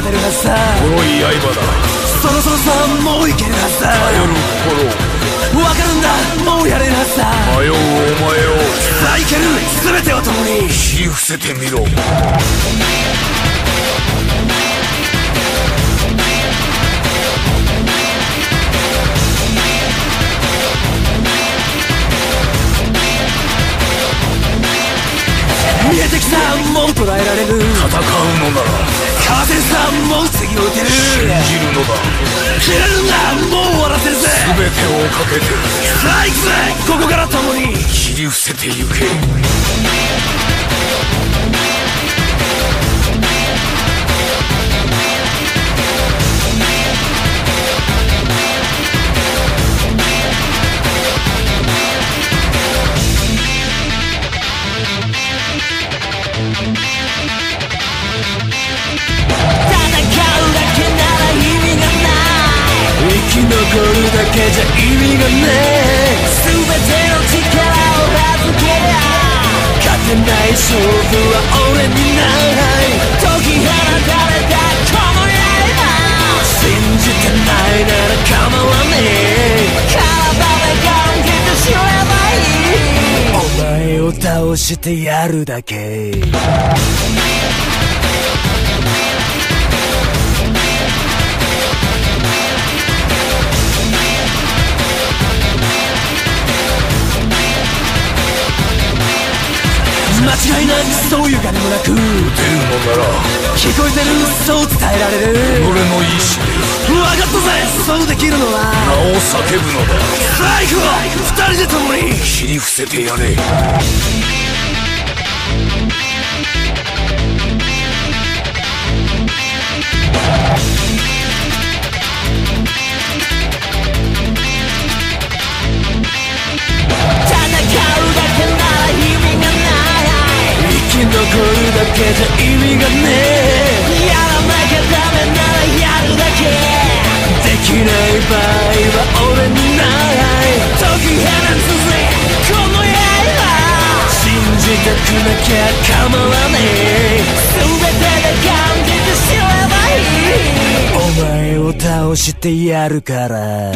さこの刃だそろそろさもういけるはずだ頼る心わかるんだもうやれるはずだ迷うお前をさあいける全てを共に。切り伏せてみろ。見えてきたもう捉えられる。戦うのならかわせるさもう次を打てる。信じるのだ。切れるんだもう終わらせるぜ全てをかけてさあ行くぜここから共に。切り伏せてゆけ。戦うだき残るだけじゃ意味がねえ。全ての力を預けりゃ勝てない勝負は俺にない。解き放たれたこの刃信じてないなら構わねえ。体で感じて知ればいい。お前を倒してやるだけそういう金もなく出るのなら聞こえてるそう伝えられる。俺の意志で分かったぜそうできるのは。名を叫ぶのだ最後二人で共に。切り伏せてやれけじゃ意味がねえ。やらなきゃダメならやるだけ。できない場合は俺にない。解き放つぜ。この刃。信じたくなきゃ構わねえ。全てで感じて知ればいい。お前を倒してやるから。